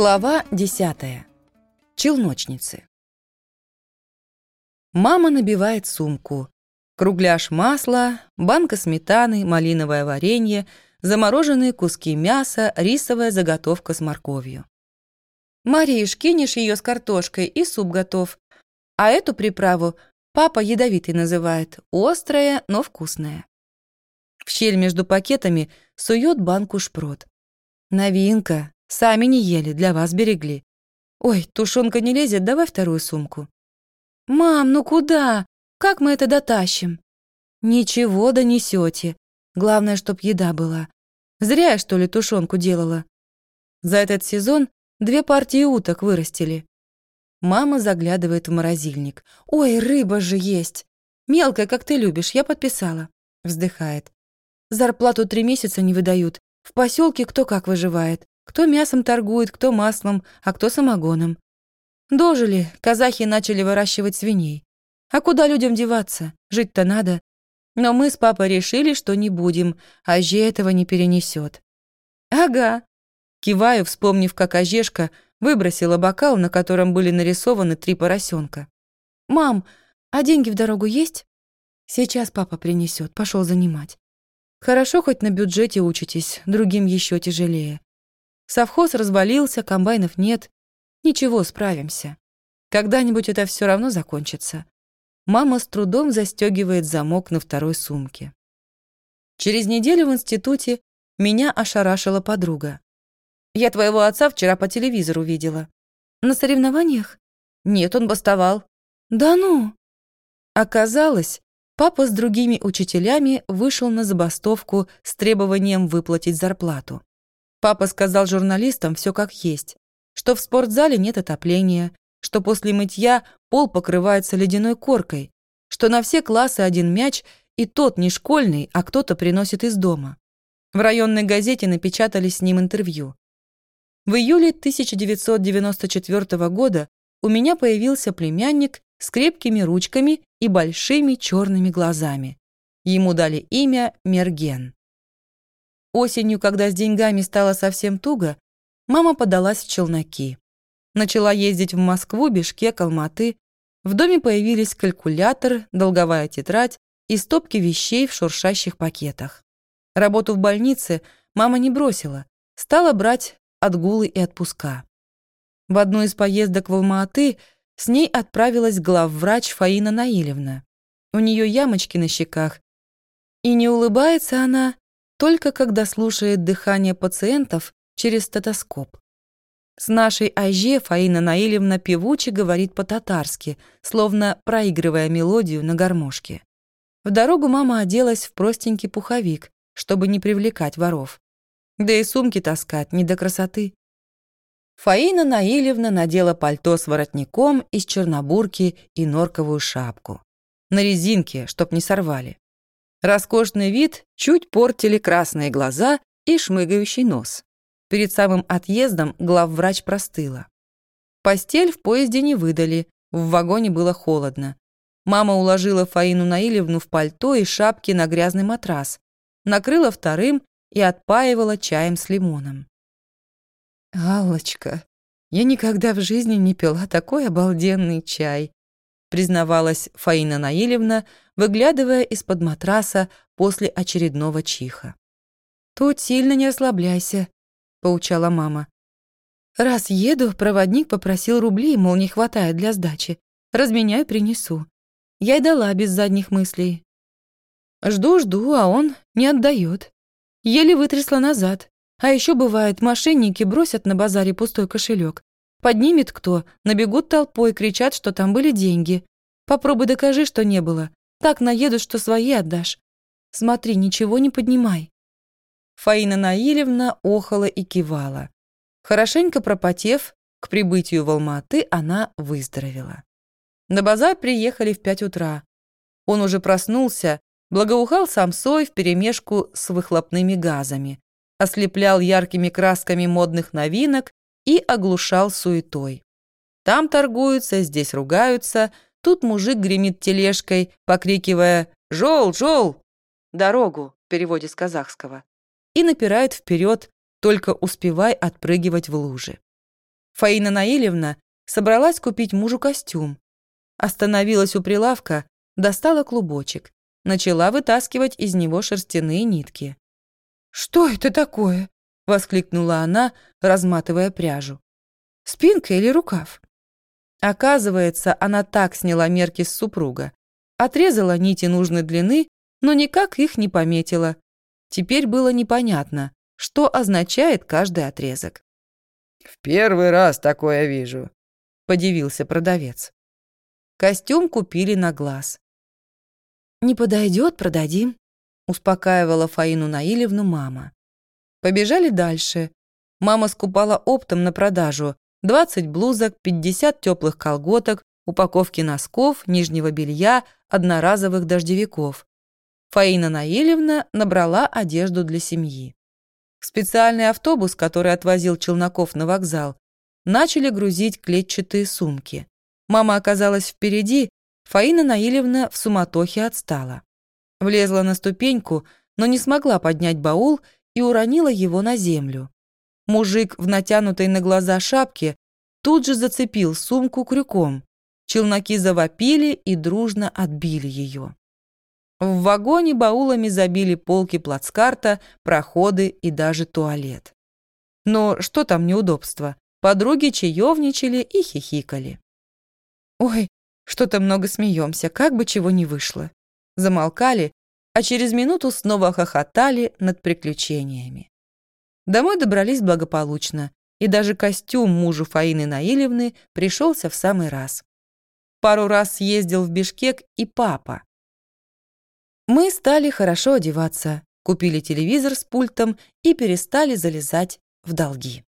Глава 10. Челночницы. Мама набивает сумку. Кругляш масла, банка сметаны, малиновое варенье, замороженные куски мяса, рисовая заготовка с морковью. «Мариш, кинешь ее с картошкой, и суп готов. А эту приправу папа ядовитый называет, острая, но вкусная». В щель между пакетами сует банку шпрот. Новинка, Сами не ели, для вас берегли. Ой, тушенка не лезет, давай вторую сумку. Мам, ну куда? Как мы это дотащим? Ничего донесете. Главное, чтоб еда была. Зря я, что ли, тушенку делала. За этот сезон две партии уток вырастили. Мама заглядывает в морозильник. «Ой, рыба же есть! Мелкая, как ты любишь, я подписала». Вздыхает. «Зарплату три месяца не выдают. В поселке кто как выживает. Кто мясом торгует, кто маслом, а кто самогоном. Дожили, казахи начали выращивать свиней. А куда людям деваться? Жить-то надо. Но мы с папой решили, что не будем, а Же этого не перенесет. Ага. Киваю, вспомнив, как Ожешка выбросила бокал, на котором были нарисованы три поросенка. «Мам, а деньги в дорогу есть?» «Сейчас папа принесет, пошел занимать». «Хорошо, хоть на бюджете учитесь, другим еще тяжелее. Совхоз развалился, комбайнов нет. Ничего, справимся. Когда-нибудь это все равно закончится. Мама с трудом застегивает замок на второй сумке. Через неделю в институте меня ошарашила подруга. «Я твоего отца вчера по телевизору видела». «На соревнованиях?» «Нет, он бастовал». «Да ну!» Оказалось, папа с другими учителями вышел на забастовку с требованием выплатить зарплату. Папа сказал журналистам все как есть, что в спортзале нет отопления, что после мытья пол покрывается ледяной коркой, что на все классы один мяч, и тот не школьный, а кто-то приносит из дома. В районной газете напечатали с ним интервью. В июле 1994 года у меня появился племянник с крепкими ручками и большими черными глазами. Ему дали имя Мерген. Осенью, когда с деньгами стало совсем туго, мама подалась в челноки. Начала ездить в Москву, Бишкек, Алматы. В доме появились калькулятор, долговая тетрадь и стопки вещей в шуршащих пакетах. Работу в больнице мама не бросила, стала брать отгулы и отпуска. В одну из поездок в Алма-Аты с ней отправилась главврач Фаина Наилевна. У нее ямочки на щеках. И не улыбается она, только когда слушает дыхание пациентов через стетоскоп. С нашей Айже Фаина Наилевна певуче говорит по-татарски, словно проигрывая мелодию на гармошке. В дорогу мама оделась в простенький пуховик, чтобы не привлекать воров. Да и сумки таскать не до красоты. Фаина Наилевна надела пальто с воротником из чернобурки и норковую шапку. На резинке, чтоб не сорвали. Роскошный вид чуть портили красные глаза и шмыгающий нос. Перед самым отъездом главврач простыла. Постель в поезде не выдали, в вагоне было холодно. Мама уложила Фаину Наилевну в пальто и шапки на грязный матрас, накрыла вторым и отпаивала чаем с лимоном. «Аллочка, я никогда в жизни не пила такой обалденный чай», признавалась Фаина Наилевна, выглядывая из-под матраса после очередного чиха. «Тут сильно не расслабляйся», — поучала мама. «Раз еду, проводник попросил рублей, мол, не хватает для сдачи. Разменяю, принесу. Я и дала без задних мыслей. Жду-жду, а он не отдает. Еле вытрясла назад. А еще бывает, мошенники бросят на базаре пустой кошелек. Поднимет кто, набегут толпой, кричат, что там были деньги. Попробуй докажи, что не было. Так наедут, что свои отдашь. Смотри, ничего не поднимай». Фаина Наилевна охала и кивала. Хорошенько пропотев, к прибытию в Алматы она выздоровела. На базар приехали в пять утра. Он уже проснулся, благоухал самсой вперемешку с выхлопными газами, ослеплял яркими красками модных новинок и оглушал суетой. Там торгуются, здесь ругаются, тут мужик гремит тележкой, покрикивая «Жол, жол!» «Дорогу» в переводе с казахского. И напирает вперед, только успевай отпрыгивать в лужи. Фаина Наилевна собралась купить мужу костюм. Остановилась у прилавка, достала клубочек, начала вытаскивать из него шерстяные нитки. «Что это такое?» — воскликнула она, разматывая пряжу. «Спинка или рукав?» Оказывается, она так сняла мерки с супруга. Отрезала нити нужной длины, но никак их не пометила. Теперь было непонятно, что означает каждый отрезок. «В первый раз такое вижу», — подивился продавец. Костюм купили на глаз. «Не подойдет, продадим», — успокаивала Фаину Наилевну мама. Побежали дальше. Мама скупала оптом на продажу 20 блузок, 50 теплых колготок, упаковки носков, нижнего белья, одноразовых дождевиков. Фаина Наилевна набрала одежду для семьи. Специальный автобус, который отвозил Челноков на вокзал, начали грузить клетчатые сумки. Мама оказалась впереди, Фаина Наилевна в суматохе отстала. Влезла на ступеньку, но не смогла поднять баул и уронила его на землю. Мужик в натянутой на глаза шапке тут же зацепил сумку крюком. Челноки завопили и дружно отбили ее. В вагоне баулами забили полки плацкарта, проходы и даже туалет. Но что там неудобства? Подруги чаевничали и хихикали. «Ой, что-то много смеемся, как бы чего не вышло». Замолкали, а через минуту снова хохотали над приключениями. Домой добрались благополучно, и даже костюм мужу Фаины Наилевны пришелся в самый раз. Пару раз съездил в Бишкек и папа. Мы стали хорошо одеваться, купили телевизор с пультом и перестали залезать в долги.